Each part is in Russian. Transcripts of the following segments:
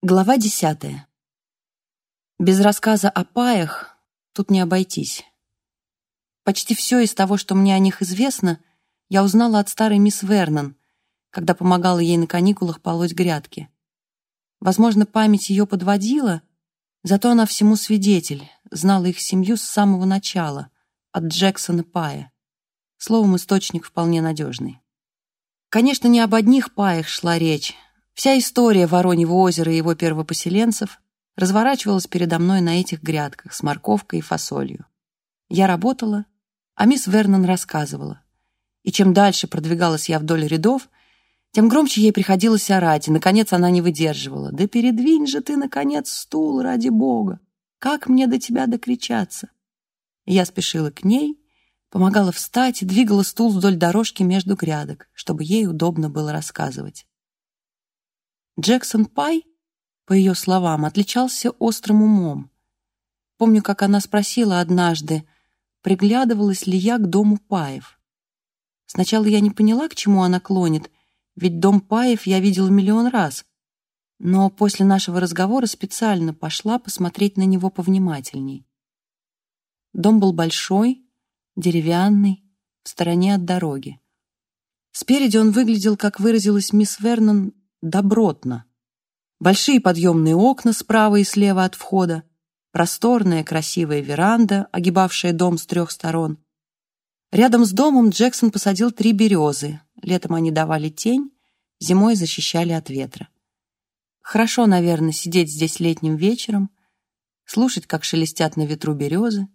Глава десятая. Без рассказа о паях тут не обойтись. Почти все из того, что мне о них известно, я узнала от старой мисс Вернон, когда помогала ей на каникулах полоть грядки. Возможно, память ее подводила, зато она всему свидетель, знала их семью с самого начала, от Джексона Пая. Словом, источник вполне надежный. Конечно, не об одних паях шла речь, Вся история Вороньего озера и его первопоселенцев разворачивалась передо мной на этих грядках с морковкой и фасолью. Я работала, а мисс Вернон рассказывала. И чем дальше продвигалась я вдоль рядов, тем громче ей приходилось орать, и, наконец, она не выдерживала. «Да передвинь же ты, наконец, стул, ради бога! Как мне до тебя докричаться?» я спешила к ней, помогала встать и двигала стул вдоль дорожки между грядок, чтобы ей удобно было рассказывать. Джексон Пай, по ее словам, отличался острым умом. Помню, как она спросила однажды, приглядывалась ли я к дому Паев. Сначала я не поняла, к чему она клонит, ведь дом Паев я видела миллион раз. Но после нашего разговора специально пошла посмотреть на него повнимательней. Дом был большой, деревянный, в стороне от дороги. Спереди он выглядел, как выразилась мисс Вернон, добротно. Большие подъемные окна справа и слева от входа, просторная красивая веранда, огибавшая дом с трех сторон. Рядом с домом Джексон посадил три березы. Летом они давали тень, зимой защищали от ветра. Хорошо, наверное, сидеть здесь летним вечером, слушать, как шелестят на ветру березы,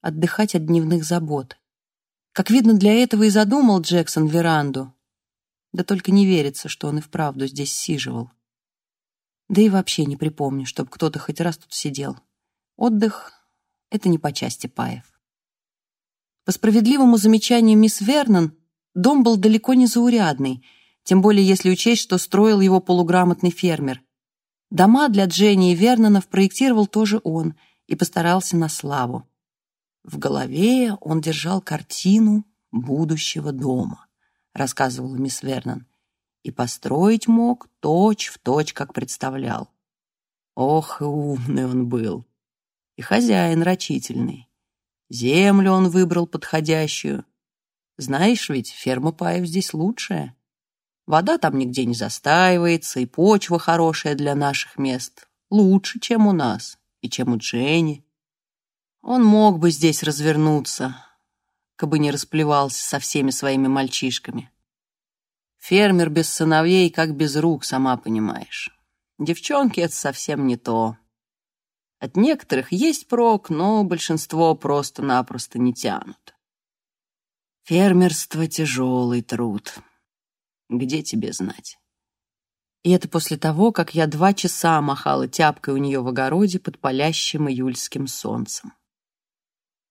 отдыхать от дневных забот. Как видно, для этого и задумал Джексон веранду, да только не верится, что он и вправду здесь сиживал. Да и вообще не припомню, чтобы кто-то хоть раз тут сидел. Отдых — это не по части паев. По справедливому замечанию мисс Вернон, дом был далеко не заурядный, тем более если учесть, что строил его полуграмотный фермер. Дома для Дженни и Вернонов проектировал тоже он и постарался на славу. В голове он держал картину будущего дома рассказывала мисс Вернон, и построить мог точь в точь, как представлял. Ох, и умный он был, и хозяин рачительный. Землю он выбрал подходящую. Знаешь ведь, ферма Паев здесь лучшая. Вода там нигде не застаивается, и почва хорошая для наших мест. Лучше, чем у нас, и чем у Дженни. Он мог бы здесь развернуться, кабы не расплевался со всеми своими мальчишками. Фермер без сыновей, как без рук, сама понимаешь. Девчонки — это совсем не то. От некоторых есть прок, но большинство просто-напросто не тянут. Фермерство — тяжелый труд. Где тебе знать? И это после того, как я два часа махала тяпкой у нее в огороде под палящим июльским солнцем.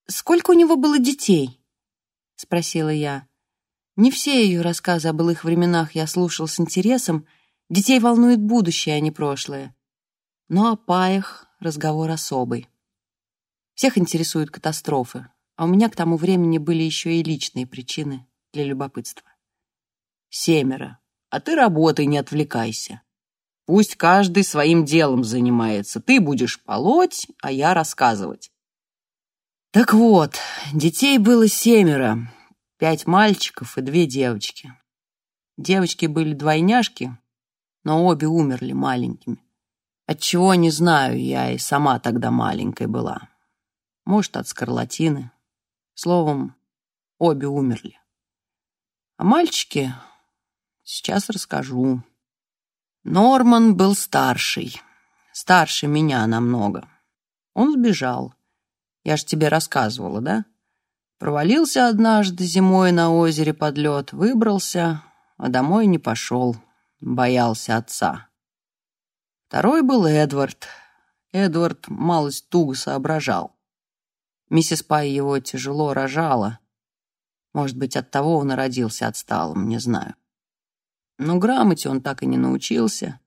«Сколько у него было детей?» — спросила я. Не все ее рассказы о былых временах я слушал с интересом. Детей волнует будущее, а не прошлое. Но о паях разговор особый. Всех интересуют катастрофы, а у меня к тому времени были еще и личные причины для любопытства. Семеро. А ты работай, не отвлекайся. Пусть каждый своим делом занимается. Ты будешь полоть, а я рассказывать. Так вот, детей было семеро, пять мальчиков и две девочки. Девочки были двойняшки, но обе умерли маленькими. Отчего, не знаю, я и сама тогда маленькой была. Может, от скарлатины. Словом, обе умерли. А мальчики сейчас расскажу. Норман был старший, старше меня намного. Он сбежал. Я ж тебе рассказывала, да? Провалился однажды зимой на озере под лед, выбрался, а домой не пошел, боялся отца. Второй был Эдвард. Эдвард малость туго соображал. Миссис Пай его тяжело рожала. Может быть, от того он и родился отсталым, не знаю. Но грамоте он так и не научился.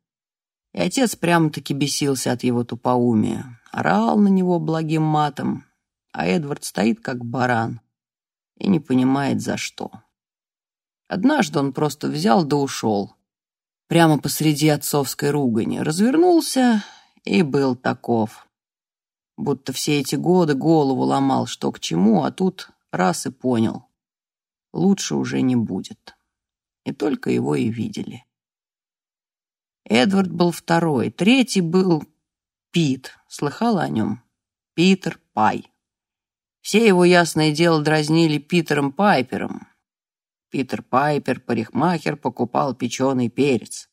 И отец прямо-таки бесился от его тупоумия. Орал на него благим матом, а Эдвард стоит как баран и не понимает, за что. Однажды он просто взял да ушел. прямо посреди отцовской ругани, развернулся и был таков. Будто все эти годы голову ломал, что к чему, а тут раз и понял. Лучше уже не будет. И только его и видели. Эдвард был второй, третий был Пит. Слыхала о нем? Питер Пай. Все его, ясное дело, дразнили Питером Пайпером. Питер Пайпер, парикмахер, покупал печеный перец.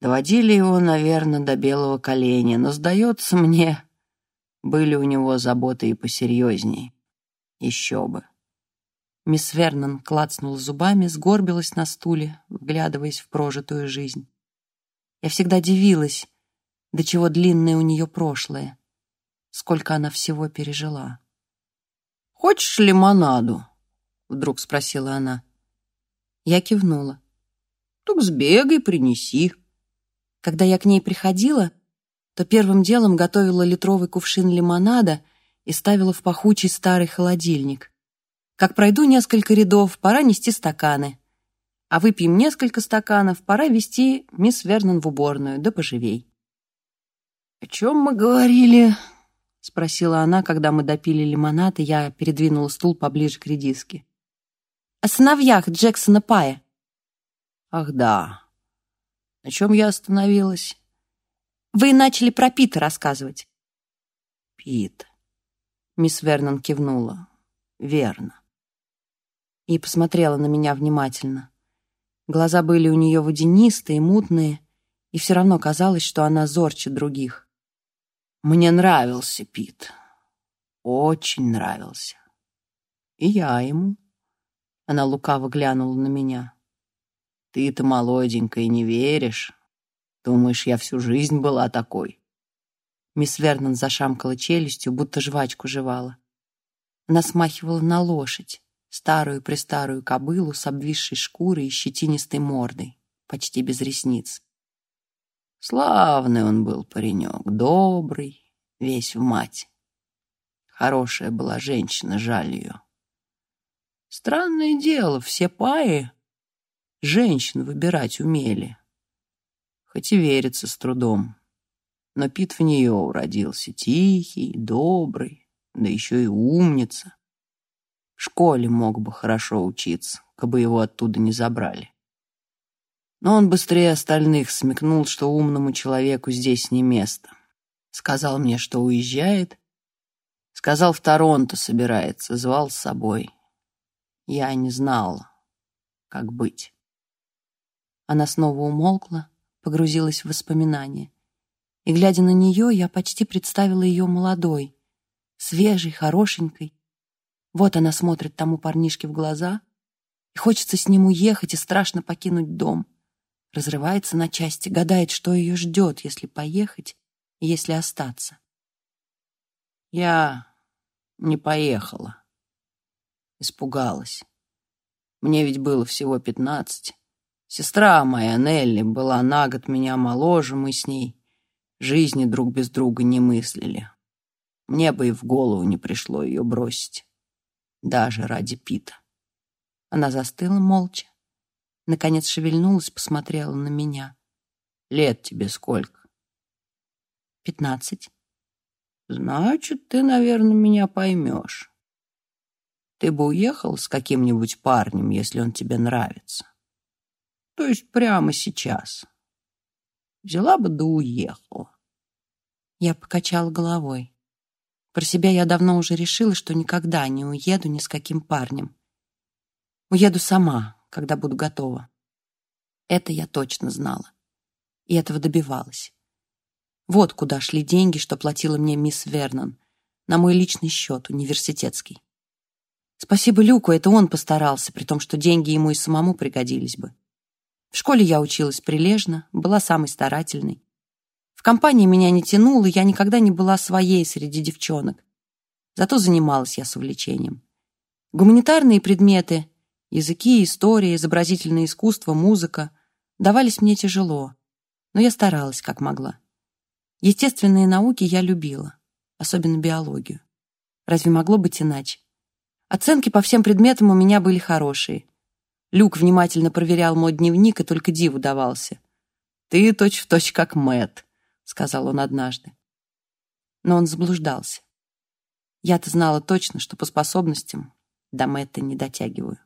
Доводили его, наверное, до белого коленя, но, сдается мне, были у него заботы и посерьезней. Еще бы. Мисс Вернон клацнула зубами, сгорбилась на стуле, вглядываясь в прожитую жизнь. Я всегда дивилась, до чего длинное у нее прошлое, сколько она всего пережила. «Хочешь лимонаду?» — вдруг спросила она. Я кивнула. «Так сбегай, принеси». Когда я к ней приходила, то первым делом готовила литровый кувшин лимонада и ставила в пахучий старый холодильник. Как пройду несколько рядов, пора нести стаканы. А выпьем несколько стаканов, пора вести мисс Вернон в уборную, да поживей. «О чем мы говорили?» — спросила она, когда мы допили лимонад, и я передвинула стул поближе к редиске. «О сыновьях Джексона Пая». «Ах да. На чем я остановилась?» «Вы начали про Пита рассказывать». «Пит», — мисс Вернон кивнула. «Верно». И посмотрела на меня внимательно. Глаза были у нее водянистые, мутные, и все равно казалось, что она зорче других. Мне нравился Пит. Очень нравился. И я ему. Она лукаво глянула на меня. Ты-то молоденькая не веришь. Думаешь, я всю жизнь была такой? Мисс Вернон зашамкала челюстью, будто жвачку жевала. Она смахивала на лошадь, старую-престарую кобылу с обвисшей шкурой и щетинистой мордой, почти без ресниц. Славный он был паренек, добрый, весь в мать. Хорошая была женщина, жаль ее. Странное дело, все паи женщин выбирать умели. Хоть и верится с трудом. Но Пит в нее уродился, тихий, добрый, да еще и умница. В школе мог бы хорошо учиться, кабы его оттуда не забрали. Но он быстрее остальных смекнул, что умному человеку здесь не место. Сказал мне, что уезжает. Сказал, в Торонто собирается, звал с собой. Я не знала, как быть. Она снова умолкла, погрузилась в воспоминания. И, глядя на нее, я почти представила ее молодой, свежей, хорошенькой. Вот она смотрит тому парнишке в глаза, и хочется с ним уехать и страшно покинуть дом разрывается на части, гадает, что ее ждет, если поехать если остаться. Я не поехала. Испугалась. Мне ведь было всего пятнадцать. Сестра моя, Нелли, была на год меня моложе, мы с ней жизни друг без друга не мыслили. Мне бы и в голову не пришло ее бросить. Даже ради Пита. Она застыла молча, Наконец шевельнулась, посмотрела на меня. «Лет тебе сколько?» «Пятнадцать». «Значит, ты, наверное, меня поймешь. Ты бы уехал с каким-нибудь парнем, если он тебе нравится. То есть прямо сейчас. Взяла бы да уехала». Я покачала головой. Про себя я давно уже решила, что никогда не уеду ни с каким парнем. Уеду сама, когда буду готова. Это я точно знала. И этого добивалась. Вот куда шли деньги, что платила мне мисс Вернон, на мой личный счет, университетский. Спасибо Люку, это он постарался, при том, что деньги ему и самому пригодились бы. В школе я училась прилежно, была самой старательной. В компании меня не тянуло, я никогда не была своей среди девчонок. Зато занималась я с увлечением. Гуманитарные предметы Языки, история, изобразительное искусство, музыка давались мне тяжело, но я старалась как могла. Естественные науки я любила, особенно биологию. Разве могло быть иначе? Оценки по всем предметам у меня были хорошие. Люк внимательно проверял мой дневник и только диву давался. Ты точь-в-точь точь как Мэт, сказал он однажды. Но он заблуждался. Я-то знала точно, что по способностям до Мэтта не дотягиваю.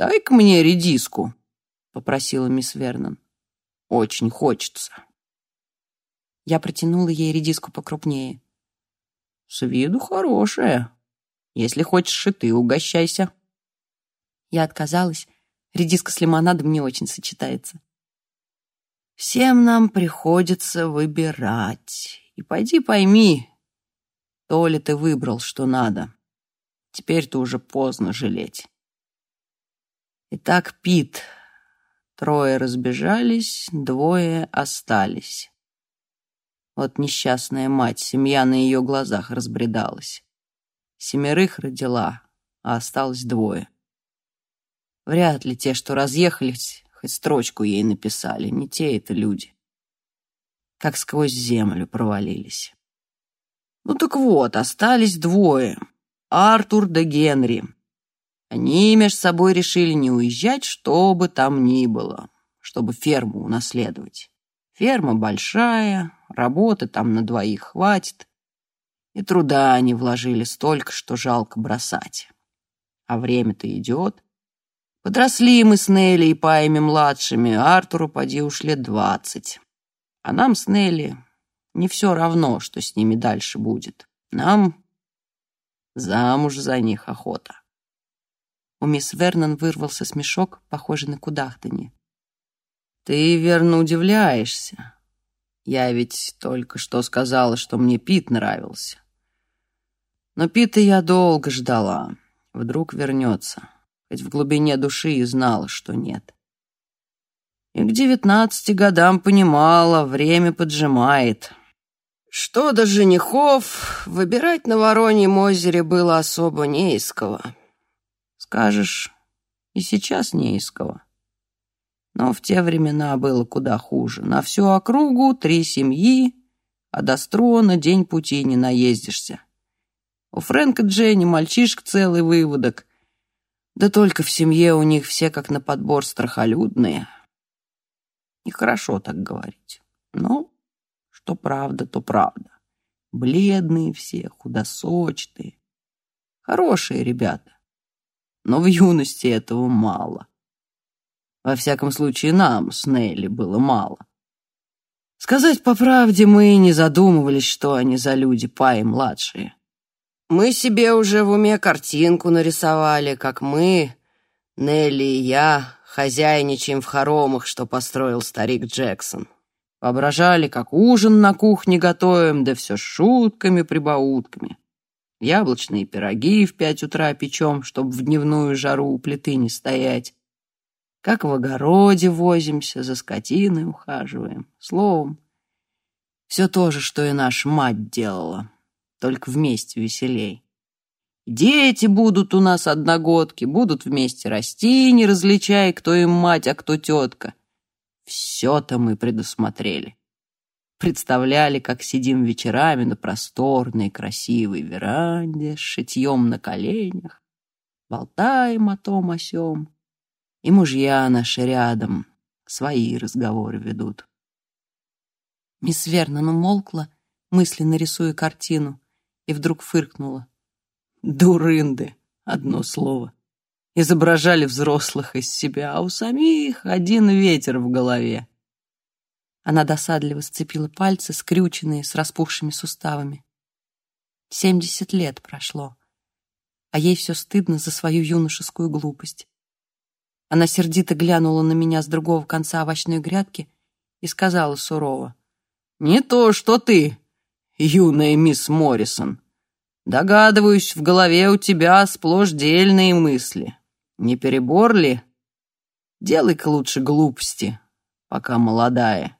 «Дай-ка мне редиску», — попросила мисс Вернон. «Очень хочется». Я протянула ей редиску покрупнее. «С виду хорошая. Если хочешь и ты, угощайся». Я отказалась. Редиска с лимонадом не очень сочетается. «Всем нам приходится выбирать. И пойди пойми, то ли ты выбрал, что надо. Теперь-то уже поздно жалеть». Итак, Пит. Трое разбежались, двое остались. Вот несчастная мать, семья на ее глазах разбредалась. Семерых родила, а осталось двое. Вряд ли те, что разъехались, хоть строчку ей написали, не те это люди. Как сквозь землю провалились. Ну так вот, остались двое. Артур да Генри. Они между собой решили не уезжать, что бы там ни было, чтобы ферму унаследовать. Ферма большая, работы там на двоих хватит, и труда они вложили столько, что жалко бросать. А время-то идет. Подросли мы с Нелли и Паями-младшими, Артуру поди уж лет двадцать. А нам с Нелли не все равно, что с ними дальше будет. Нам замуж за них охота. У мисс Вернон вырвался смешок, похожий на кудахтанье. «Ты верно удивляешься. Я ведь только что сказала, что мне Пит нравился. Но Пита я долго ждала. Вдруг вернется, хоть в глубине души и знала, что нет. И к девятнадцати годам понимала, время поджимает». Что до женихов, выбирать на Вороньем озере было особо не из кого. Скажешь, и сейчас не из кого. Но в те времена было куда хуже. На всю округу три семьи, а до Строна день пути не наездишься. У Фрэнка Дженни мальчишек целый выводок. Да только в семье у них все как на подбор страхолюдные. Нехорошо так говорить. Но что правда, то правда. Бледные все, худосочные. Хорошие ребята но в юности этого мало. Во всяком случае, нам с Нелли было мало. Сказать по правде, мы не задумывались, что они за люди, паи младшие. Мы себе уже в уме картинку нарисовали, как мы, Нелли и я, хозяйничаем в хоромах, что построил старик Джексон. Воображали, как ужин на кухне готовим, да все с шутками-прибаутками. Яблочные пироги в пять утра печем, чтобы в дневную жару у плиты не стоять. Как в огороде возимся, за скотиной ухаживаем. Словом, все то же, что и наша мать делала, только вместе веселей. Дети будут у нас одногодки, будут вместе расти, не различая, кто им мать, а кто тетка. Все-то мы предусмотрели представляли, как сидим вечерами на просторной красивой веранде с шитьем на коленях, болтаем о том о сём, и мужья наши рядом свои разговоры ведут. Мисс Вернон умолкла, мысленно рисуя картину, и вдруг фыркнула. Дурынды, одно слово. Изображали взрослых из себя, а у самих один ветер в голове. Она досадливо сцепила пальцы, скрюченные, с распухшими суставами. Семьдесят лет прошло, а ей все стыдно за свою юношескую глупость. Она сердито глянула на меня с другого конца овощной грядки и сказала сурово. «Не то, что ты, юная мисс Моррисон. Догадываюсь, в голове у тебя сплошь дельные мысли. Не перебор ли? Делай-ка лучше глупости, пока молодая».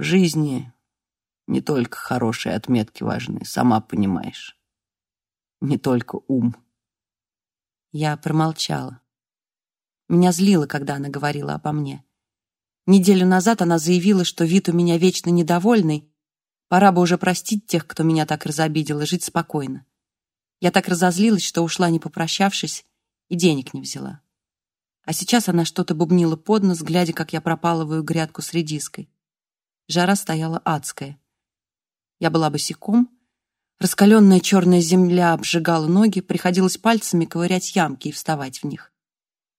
В жизни не только хорошие отметки важны, сама понимаешь. Не только ум. Я промолчала. Меня злило, когда она говорила обо мне. Неделю назад она заявила, что вид у меня вечно недовольный, пора бы уже простить тех, кто меня так разобидел, и жить спокойно. Я так разозлилась, что ушла, не попрощавшись, и денег не взяла. А сейчас она что-то бубнила под нос, глядя, как я пропалываю грядку с редиской. Жара стояла адская. Я была босиком, раскаленная черная земля обжигала ноги, приходилось пальцами ковырять ямки и вставать в них.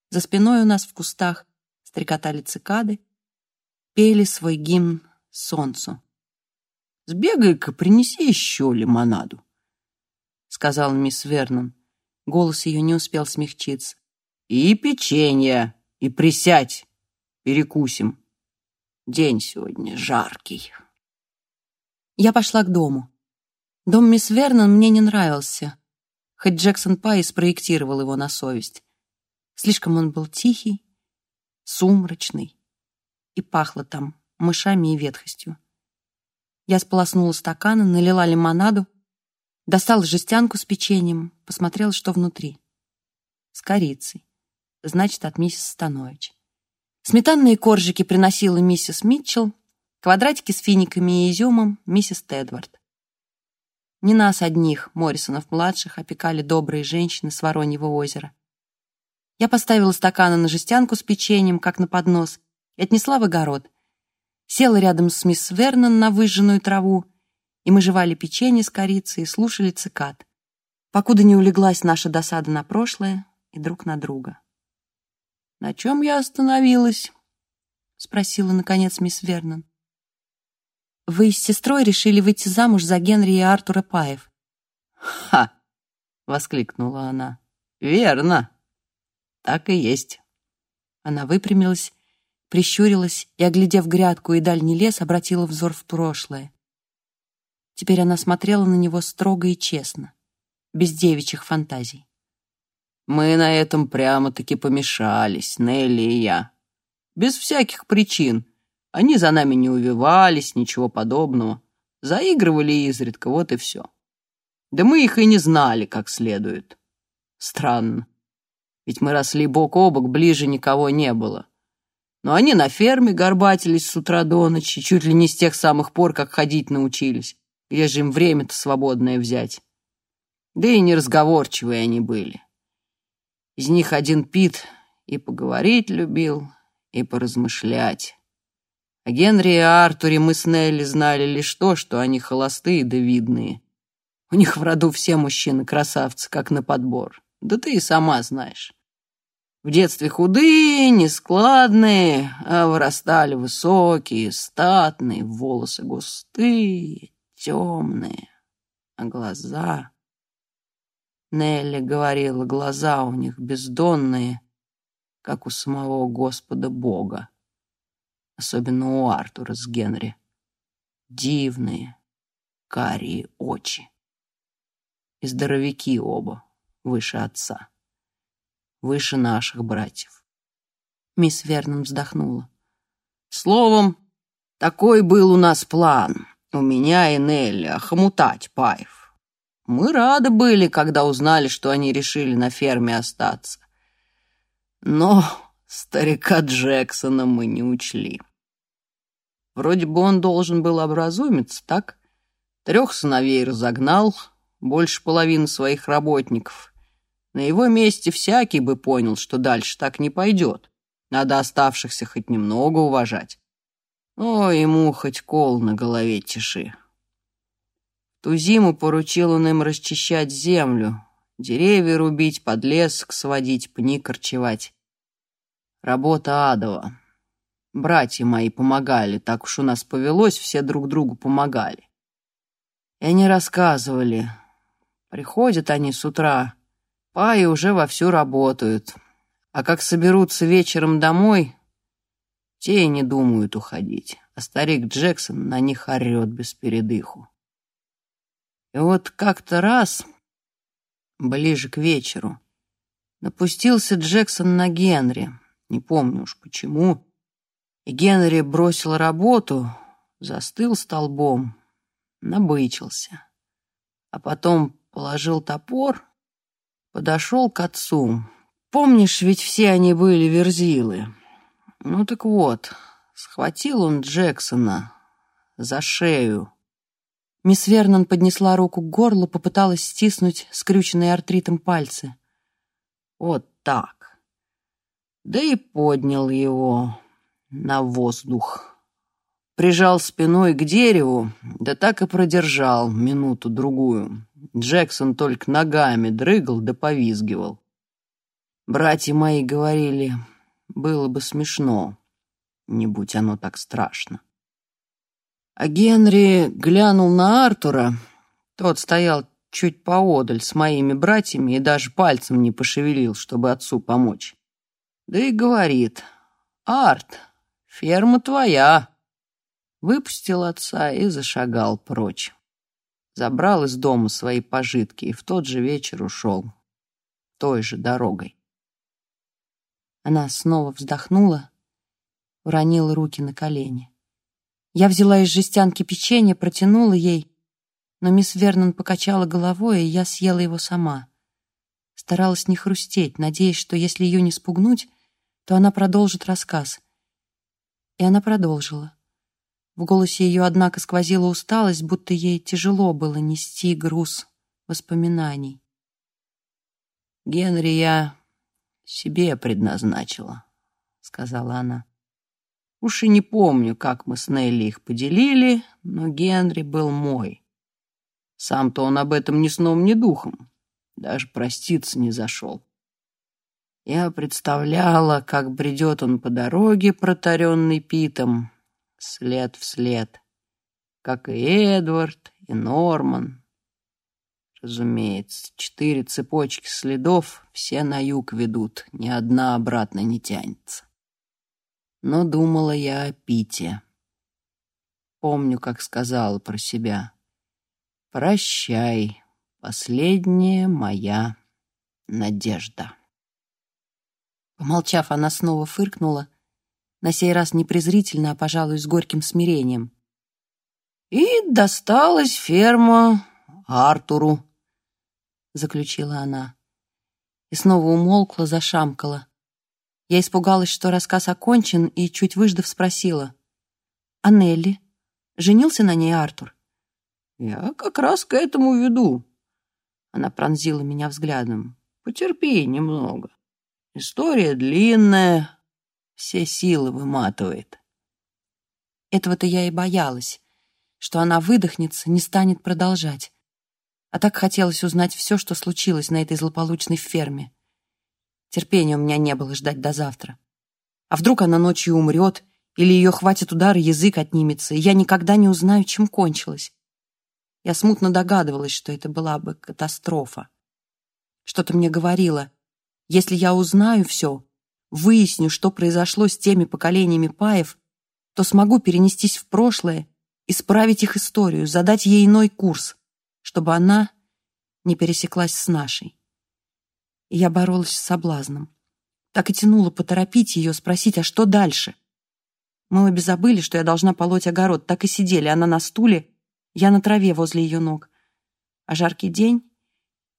За спиной у нас в кустах стрекотали цикады, пели свой гимн солнцу. «Сбегай-ка, принеси еще лимонаду», — сказала мисс Вернон. Голос ее не успел смягчиться. «И печенье, и присядь, перекусим. День сегодня жаркий». Я пошла к дому. Дом мисс Вернон мне не нравился, хоть Джексон Пай спроектировал его на совесть. Слишком он был тихий, сумрачный, и пахло там мышами и ветхостью. Я сполоснула стаканы, налила лимонаду, достала жестянку с печеньем, посмотрела, что внутри. С корицей. Значит, от миссис Станович. Сметанные коржики приносила миссис Митчелл, квадратики с финиками и изюмом миссис Тедвард. Не нас одних, Моррисонов-младших, опекали добрые женщины с Вороньего озера. Я поставила стаканы на жестянку с печеньем, как на поднос, и отнесла в огород. Села рядом с мисс Вернон на выжженную траву, и мы жевали печенье с корицей и слушали цикад, покуда не улеглась наша досада на прошлое и друг на друга. «На чем я остановилась?» — спросила, наконец, мисс Вернон. «Вы с сестрой решили выйти замуж за Генри и Артура Паев». «Ха!» — воскликнула она. «Верно!» Так и есть. Она выпрямилась, прищурилась и, оглядев грядку и дальний лес, обратила взор в прошлое. Теперь она смотрела на него строго и честно, без девичьих фантазий. «Мы на этом прямо-таки помешались, Нелли и я. Без всяких причин. Они за нами не увивались, ничего подобного. Заигрывали изредка, вот и все. Да мы их и не знали как следует. Странно. Ведь мы росли бок о бок, ближе никого не было. Но они на ферме горбатились с утра до ночи, чуть ли не с тех самых пор, как ходить научились. Где же им время-то свободное взять? Да и неразговорчивые они были. Из них один Пит и поговорить любил, и поразмышлять. О Генри и Артуре мы с Нелли знали лишь то, что они холостые да видные. У них в роду все мужчины красавцы, как на подбор. Да ты и сама знаешь. В детстве худые, нескладные, а вырастали высокие, статные, волосы густые, темные, а глаза... Нелли говорила, глаза у них бездонные, как у самого Господа Бога. Особенно у Артура с Генри. Дивные, карие очи. И здоровяки оба выше отца, выше наших братьев. Мисс Вернон вздохнула. Словом, такой был у нас план, у меня и Нелли, охомутать Паев. Мы рады были, когда узнали, что они решили на ферме остаться. Но старика Джексона мы не учли. Вроде бы он должен был образумиться, так? Трех сыновей разогнал, больше половины своих работников. На его месте всякий бы понял, что дальше так не пойдет. Надо оставшихся хоть немного уважать. О, ему хоть кол на голове тиши. Ту зиму поручил он им расчищать землю, деревья рубить, подлесок сводить, пни корчевать. Работа адова. Братья мои помогали, так уж у нас повелось, все друг другу помогали. И они рассказывали. Приходят они с утра, Паи уже вовсю работают, а как соберутся вечером домой, те и не думают уходить, а старик Джексон на них орет без передыху. И вот как-то раз, ближе к вечеру, напустился Джексон на Генри, не помню уж почему, и Генри бросил работу, застыл столбом, набычился, а потом положил топор — подошел к отцу. Помнишь, ведь все они были верзилы. Ну так вот, схватил он Джексона за шею. Мисс Вернон поднесла руку к горлу, попыталась стиснуть скрюченные артритом пальцы. Вот так. да и поднял его на воздух. Прижал спиной к дереву, да так и продержал минуту-другую. Джексон только ногами дрыгал да повизгивал. Братья мои говорили, было бы смешно, не будь оно так страшно. А Генри глянул на Артура. Тот стоял чуть поодаль с моими братьями и даже пальцем не пошевелил, чтобы отцу помочь. Да и говорит, «Арт, ферма твоя». Выпустил отца и зашагал прочь. Забрал из дома свои пожитки и в тот же вечер ушел той же дорогой. Она снова вздохнула, уронила руки на колени. Я взяла из жестянки печенье, протянула ей, но мисс Вернон покачала головой, и я съела его сама. Старалась не хрустеть, надеясь, что если ее не спугнуть, то она продолжит рассказ. И она продолжила. В голосе ее, однако, сквозила усталость, будто ей тяжело было нести груз воспоминаний. «Генри я себе предназначила», — сказала она. Уж и не помню, как мы с Нелли их поделили, но Генри был мой. Сам-то он об этом ни сном, ни духом. Даже проститься не зашел. Я представляла, как бредет он по дороге, протаренный питом, след в след, как и Эдвард, и Норман. Разумеется, четыре цепочки следов все на юг ведут, ни одна обратно не тянется но думала я о Пите. Помню, как сказала про себя. «Прощай, последняя моя надежда». Помолчав, она снова фыркнула, на сей раз не презрительно, а, пожалуй, с горьким смирением. «И досталась ферма Артуру», — заключила она. И снова умолкла, зашамкала. Я испугалась, что рассказ окончен, и, чуть выждав, спросила. «А Нелли? Женился на ней Артур?» «Я как раз к этому веду». Она пронзила меня взглядом. «Потерпи немного. История длинная, все силы выматывает». Этого-то я и боялась, что она выдохнется, не станет продолжать. А так хотелось узнать все, что случилось на этой злополучной ферме. Терпения у меня не было ждать до завтра. А вдруг она ночью умрет, или ее хватит удар, и язык отнимется, и я никогда не узнаю, чем кончилось. Я смутно догадывалась, что это была бы катастрофа. Что-то мне говорило, если я узнаю все, выясню, что произошло с теми поколениями паев, то смогу перенестись в прошлое, исправить их историю, задать ей иной курс, чтобы она не пересеклась с нашей и я боролась с соблазном. Так и тянула поторопить ее, спросить, а что дальше? Мы обе забыли, что я должна полоть огород, так и сидели, она на стуле, я на траве возле ее ног. А жаркий день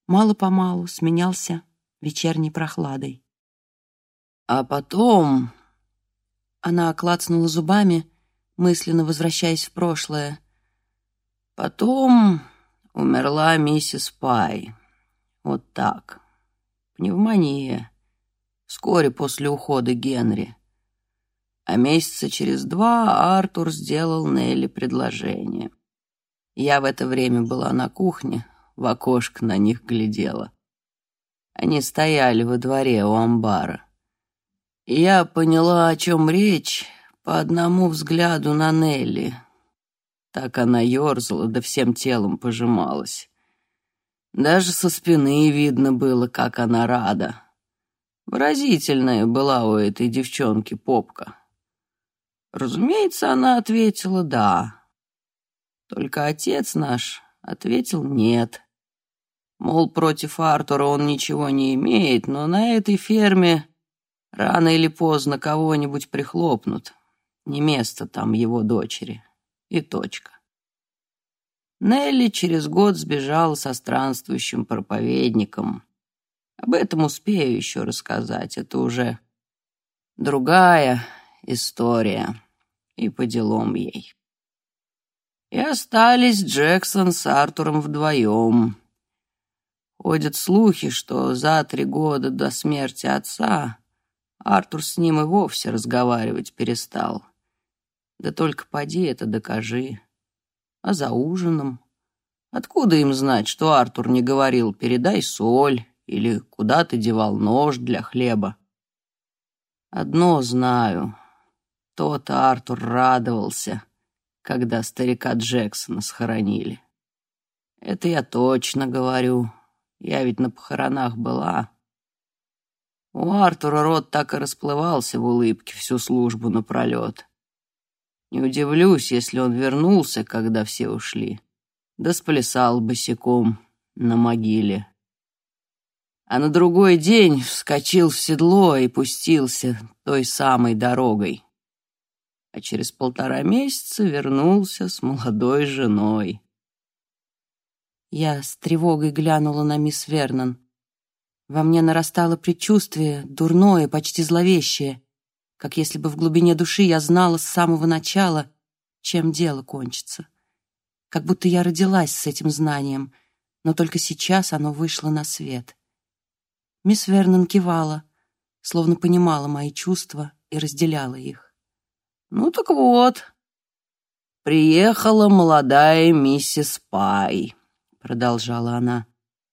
мало-помалу сменялся вечерней прохладой. А потом... Она клацнула зубами, мысленно возвращаясь в прошлое. Потом умерла миссис Пай. Вот так пневмония, вскоре после ухода Генри. А месяца через два Артур сделал Нелли предложение. Я в это время была на кухне, в окошко на них глядела. Они стояли во дворе у амбара. Я поняла, о чем речь, по одному взгляду на Нелли. Так она ерзала, да всем телом пожималась. Даже со спины видно было, как она рада. Выразительная была у этой девчонки попка. Разумеется, она ответила «да». Только отец наш ответил «нет». Мол, против Артура он ничего не имеет, но на этой ферме рано или поздно кого-нибудь прихлопнут. Не место там его дочери. И точка. Нелли через год сбежала со странствующим проповедником. Об этом успею еще рассказать. Это уже другая история. И по делам ей. И остались Джексон с Артуром вдвоем. Ходят слухи, что за три года до смерти отца Артур с ним и вовсе разговаривать перестал. Да только поди это докажи. А за ужином? Откуда им знать, что Артур не говорил «передай соль» или «куда ты девал нож для хлеба»? Одно знаю. Тот Артур радовался, когда старика Джексона схоронили. Это я точно говорю. Я ведь на похоронах была. У Артура рот так и расплывался в улыбке всю службу напролет. Не удивлюсь, если он вернулся, когда все ушли, да сплясал босиком на могиле. А на другой день вскочил в седло и пустился той самой дорогой. А через полтора месяца вернулся с молодой женой. Я с тревогой глянула на мисс Вернон. Во мне нарастало предчувствие, дурное, почти зловещее, как если бы в глубине души я знала с самого начала, чем дело кончится. Как будто я родилась с этим знанием, но только сейчас оно вышло на свет. Мисс Вернон кивала, словно понимала мои чувства и разделяла их. «Ну так вот, приехала молодая миссис Пай», — продолжала она.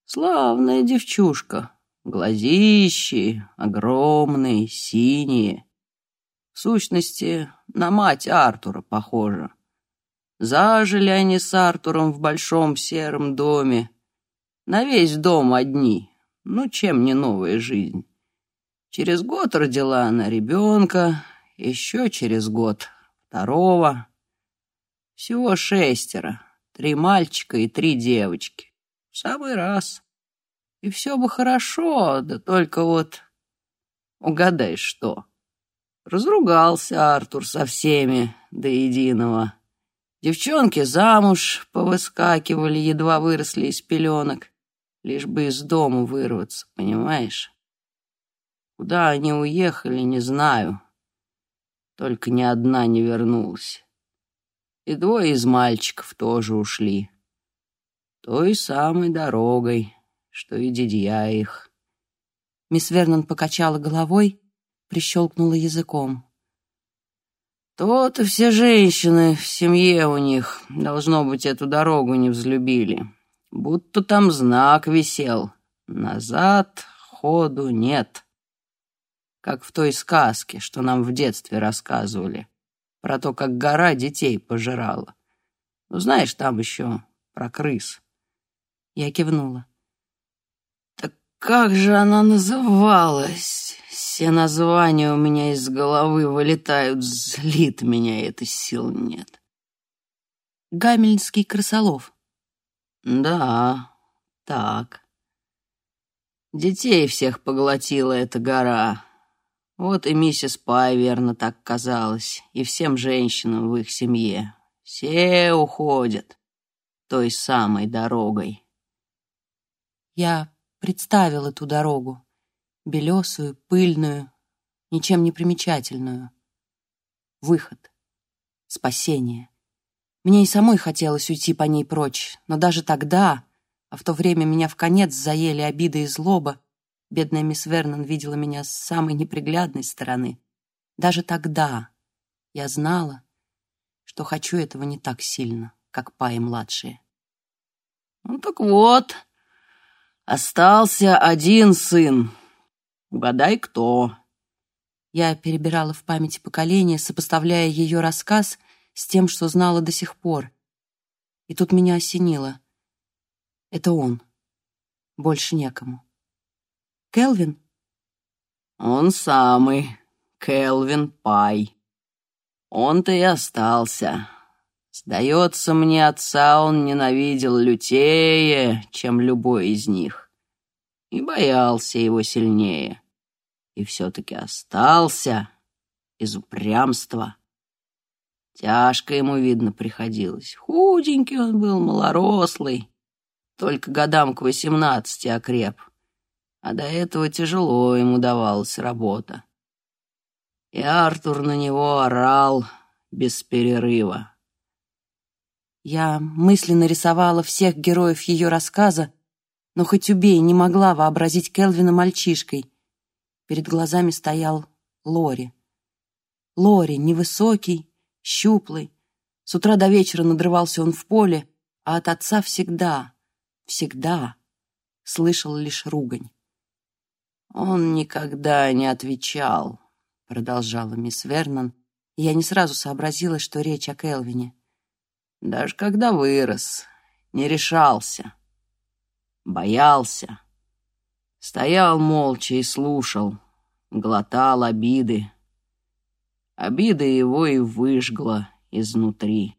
«Славная девчушка, Глазищи огромные, синие. В сущности, на мать Артура похоже. Зажили они с Артуром в большом сером доме. На весь дом одни. Ну, чем не новая жизнь. Через год родила она ребенка, еще через год второго. Всего шестеро. Три мальчика и три девочки. В самый раз. И все бы хорошо, да только вот... Угадай, что? Разругался Артур со всеми до единого. Девчонки замуж повыскакивали, едва выросли из пеленок, лишь бы из дома вырваться, понимаешь? Куда они уехали, не знаю. Только ни одна не вернулась. И двое из мальчиков тоже ушли. Той самой дорогой что и дядья их. Мисс Вернон покачала головой, прищелкнула языком. То-то все женщины в семье у них, должно быть, эту дорогу не взлюбили. Будто там знак висел. Назад ходу нет. Как в той сказке, что нам в детстве рассказывали. Про то, как гора детей пожирала. Ну, знаешь, там еще про крыс. Я кивнула. Как же она называлась? Все названия у меня из головы вылетают, злит меня, это сил нет. Гамельнский крысолов. Да, так. Детей всех поглотила эта гора. Вот и миссис Пай, верно, так казалось, и всем женщинам в их семье. Все уходят той самой дорогой. Я представил эту дорогу, белесую, пыльную, ничем не примечательную. Выход, спасение. Мне и самой хотелось уйти по ней прочь, но даже тогда, а в то время меня в конец заели обида и злоба, бедная мисс Вернон видела меня с самой неприглядной стороны. Даже тогда я знала, что хочу этого не так сильно, как Паи-младшие. «Ну так вот», Остался один сын. Угадай, кто?» Я перебирала в памяти поколения, сопоставляя ее рассказ с тем, что знала до сих пор. И тут меня осенило. Это он. Больше некому. Келвин? Он самый, Келвин Пай. Он-то и остался. Сдается мне, отца он ненавидел лютее, чем любой из них, и боялся его сильнее, и все-таки остался из упрямства. Тяжко ему, видно, приходилось. Худенький он был, малорослый, только годам к восемнадцати окреп, а до этого тяжело ему давалась работа. И Артур на него орал без перерыва. Я мысленно рисовала всех героев ее рассказа, но хоть убей, не могла вообразить Келвина мальчишкой. Перед глазами стоял Лори. Лори, невысокий, щуплый. С утра до вечера надрывался он в поле, а от отца всегда, всегда слышал лишь ругань. «Он никогда не отвечал», — продолжала мисс Вернон, я не сразу сообразила, что речь о Келвине. «Даже когда вырос, не решался, боялся, стоял молча и слушал, глотал обиды. Обида его и выжгла изнутри».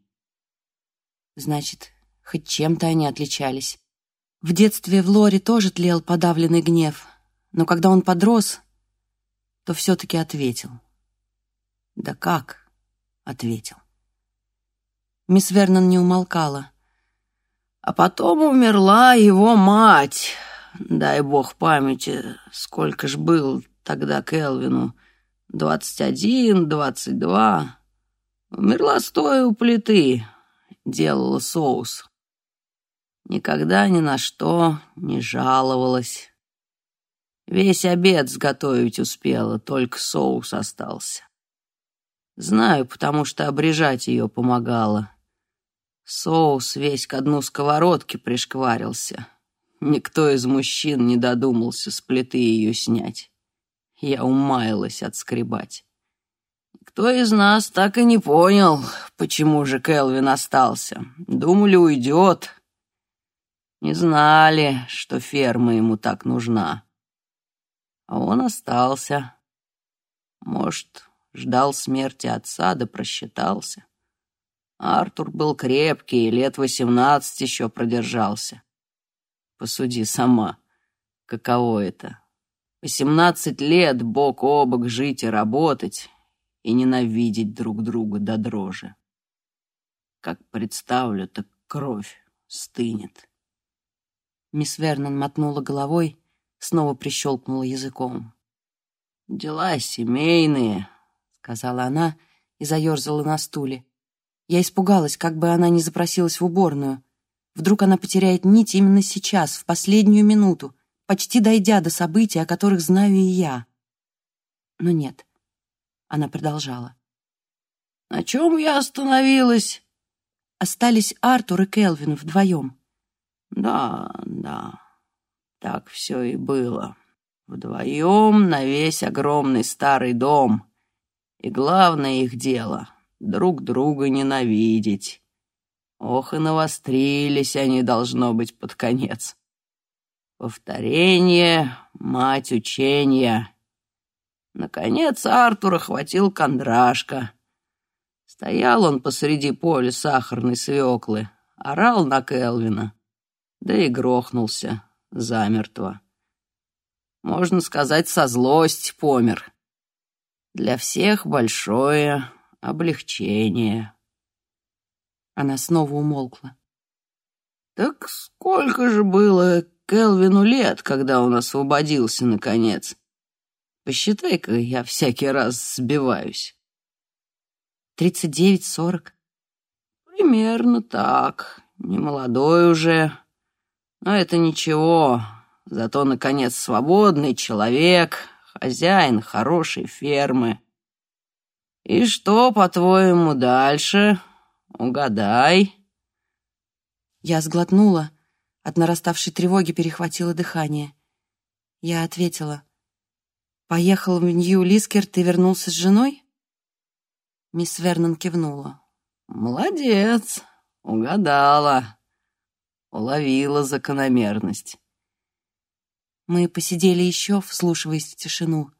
«Значит, хоть чем-то они отличались». В детстве в Лоре тоже тлел подавленный гнев, но когда он подрос, то все-таки ответил. Да как ответил? Мисс Вернон не умолкала. А потом умерла его мать. Дай бог памяти, сколько ж был тогда Келвину. Двадцать один, двадцать два. Умерла стоя у плиты, делала соус. Никогда ни на что не жаловалась. Весь обед сготовить успела, только соус остался. Знаю, потому что обрежать ее помогала. Соус весь к дну сковородки пришкварился. Никто из мужчин не додумался с плиты ее снять. Я умаялась отскребать. Кто из нас так и не понял, почему же Келвин остался. Думали, уйдет, не знали, что ферма ему так нужна. А он остался. Может, ждал смерти отца, да просчитался. Артур был крепкий, лет восемнадцать еще продержался. Посуди сама, каково это. Восемнадцать лет бок о бок жить и работать, и ненавидеть друг друга до дрожи. Как представлю, так кровь стынет. Мисс Вернон мотнула головой, снова прищелкнула языком. «Дела семейные», — сказала она и заерзала на стуле. Я испугалась, как бы она не запросилась в уборную. Вдруг она потеряет нить именно сейчас, в последнюю минуту, почти дойдя до событий, о которых знаю и я. Но нет, она продолжала. «На чем я остановилась?» Остались Артур и Келвин вдвоем. Да, да, так все и было. Вдвоем на весь огромный старый дом. И главное их дело — друг друга ненавидеть. Ох, и навострились они, должно быть, под конец. Повторение — мать учения. Наконец Артура хватил кондрашка. Стоял он посреди поля сахарной свеклы, орал на Келвина да и грохнулся замертво. Можно сказать, со злость помер. Для всех большое облегчение. Она снова умолкла. Так сколько же было Келвину лет, когда он освободился, наконец? Посчитай-ка, я всякий раз сбиваюсь. Тридцать девять, сорок. Примерно так. Не молодой уже, но это ничего, зато, наконец, свободный человек, хозяин хорошей фермы. И что, по-твоему, дальше? Угадай. Я сглотнула, от нараставшей тревоги перехватило дыхание. Я ответила. «Поехал в Нью-Лискерт и вернулся с женой?» Мисс Вернон кивнула. «Молодец, угадала уловила закономерность. Мы посидели еще, вслушиваясь в тишину.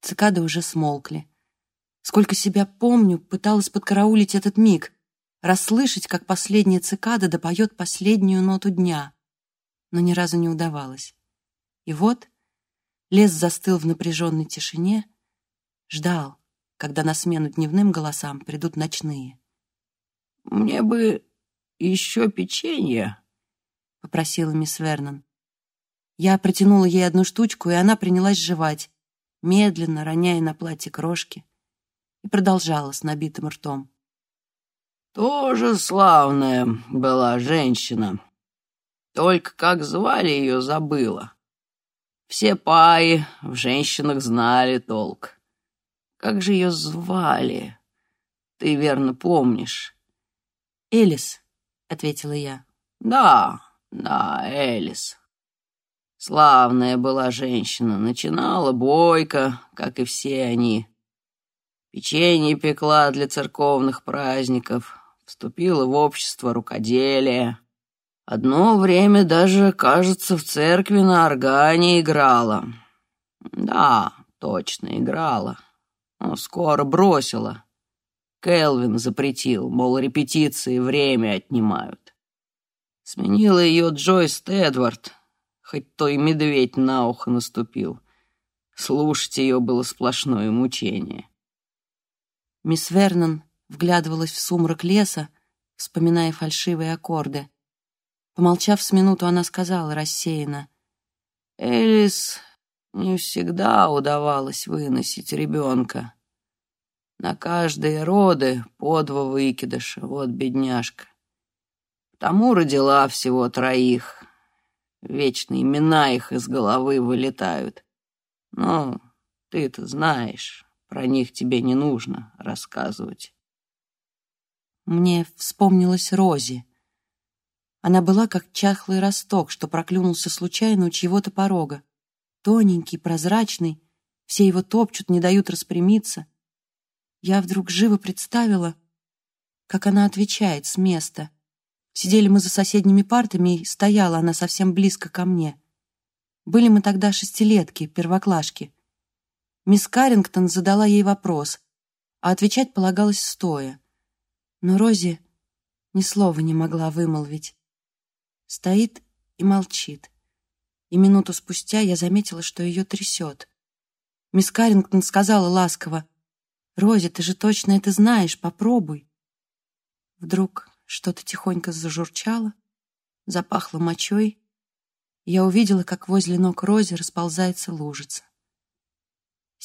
Цикады уже смолкли. Сколько себя помню, пыталась подкараулить этот миг, расслышать, как последняя цикада допоет последнюю ноту дня, но ни разу не удавалось. И вот лес застыл в напряженной тишине, ждал, когда на смену дневным голосам придут ночные. «Мне бы еще печенье?» — попросила мисс Вернон. Я протянула ей одну штучку, и она принялась жевать, медленно роняя на платье крошки, и продолжала с набитым ртом. «Тоже славная была женщина. Только как звали ее, забыла. Все паи в женщинах знали толк. Как же ее звали? Ты верно помнишь. «Элис», — ответила я. Да, да, Элис. Славная была женщина, начинала бойко, как и все они. Печенье пекла для церковных праздников, вступила в общество рукоделия. Одно время даже, кажется, в церкви на органе играла. Да, точно играла. Но скоро бросила. Келвин запретил, мол, репетиции время отнимают. Сменила ее Джойс Эдвард, хоть то и медведь на ухо наступил. Слушать ее было сплошное мучение. Мисс Вернон вглядывалась в сумрак леса, вспоминая фальшивые аккорды. Помолчав с минуту, она сказала рассеянно. «Элис не всегда удавалось выносить ребенка. На каждые роды по два выкидыша, вот бедняжка. Тому родила всего троих. Вечно имена их из головы вылетают. Но ты-то знаешь, про них тебе не нужно рассказывать. Мне вспомнилась Рози. Она была как чахлый росток, что проклюнулся случайно у чьего-то порога. Тоненький, прозрачный, все его топчут, не дают распрямиться. Я вдруг живо представила, как она отвечает с места — Сидели мы за соседними партами, и стояла она совсем близко ко мне. Были мы тогда шестилетки, первоклашки. Мисс Каррингтон задала ей вопрос, а отвечать полагалось стоя. Но Рози ни слова не могла вымолвить. Стоит и молчит. И минуту спустя я заметила, что ее трясет. Мисс Каррингтон сказала ласково, «Рози, ты же точно это знаешь, попробуй». Вдруг что-то тихонько зажурчало, запахло мочой. Я увидела, как возле ног Рози расползается лужица.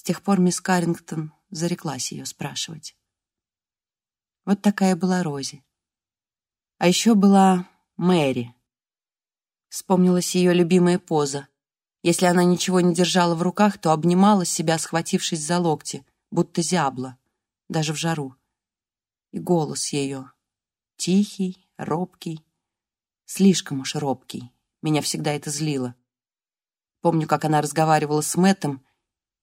С тех пор мисс Каррингтон зареклась ее спрашивать. Вот такая была Рози. А еще была Мэри. Вспомнилась ее любимая поза. Если она ничего не держала в руках, то обнимала себя, схватившись за локти, будто зябла, даже в жару. И голос ее, Тихий, робкий, слишком уж робкий. Меня всегда это злило. Помню, как она разговаривала с Мэттом,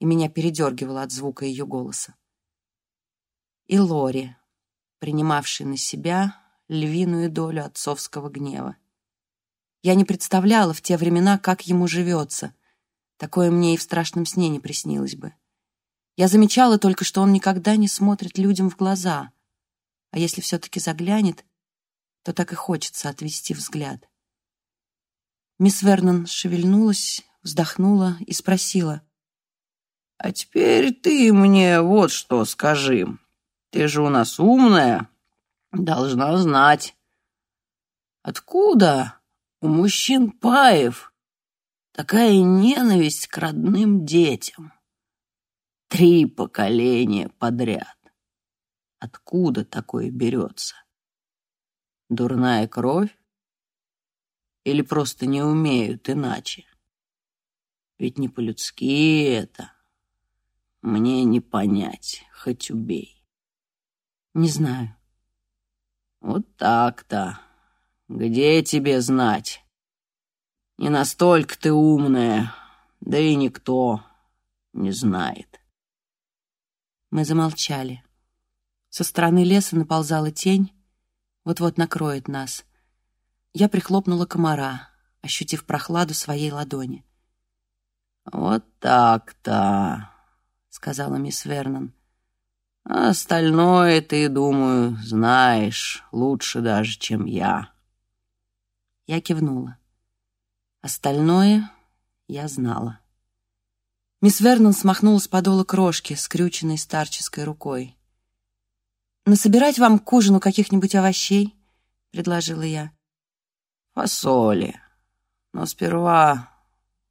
и меня передергивало от звука ее голоса. И Лори, принимавший на себя львиную долю отцовского гнева. Я не представляла в те времена, как ему живется. Такое мне и в страшном сне не приснилось бы. Я замечала только, что он никогда не смотрит людям в глаза, а если все-таки заглянет, то так и хочется отвести взгляд. Мисс Вернон шевельнулась, вздохнула и спросила. «А теперь ты мне вот что скажи. Ты же у нас умная, должна знать. Откуда у мужчин паев такая ненависть к родным детям? Три поколения подряд. Откуда такое берется?» Дурная кровь? Или просто не умеют иначе? Ведь не по-людски это. Мне не понять, хоть убей. Не знаю. Вот так-то. Где тебе знать? Не настолько ты умная, да и никто не знает. Мы замолчали. Со стороны леса наползала тень, вот-вот накроет нас. Я прихлопнула комара, ощутив прохладу своей ладони. «Вот так-то», — сказала мисс Вернон. «А остальное ты, думаю, знаешь лучше даже, чем я». Я кивнула. Остальное я знала. Мисс Вернон смахнула с подола крошки, скрюченной старческой рукой. «Насобирать вам к ужину каких-нибудь овощей?» — предложила я. «Фасоли. Но сперва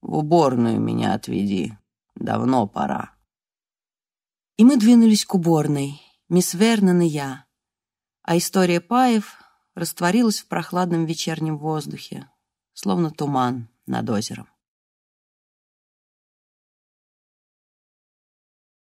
в уборную меня отведи. Давно пора». И мы двинулись к уборной, мисс Вернон и я. А история Паев растворилась в прохладном вечернем воздухе, словно туман над озером.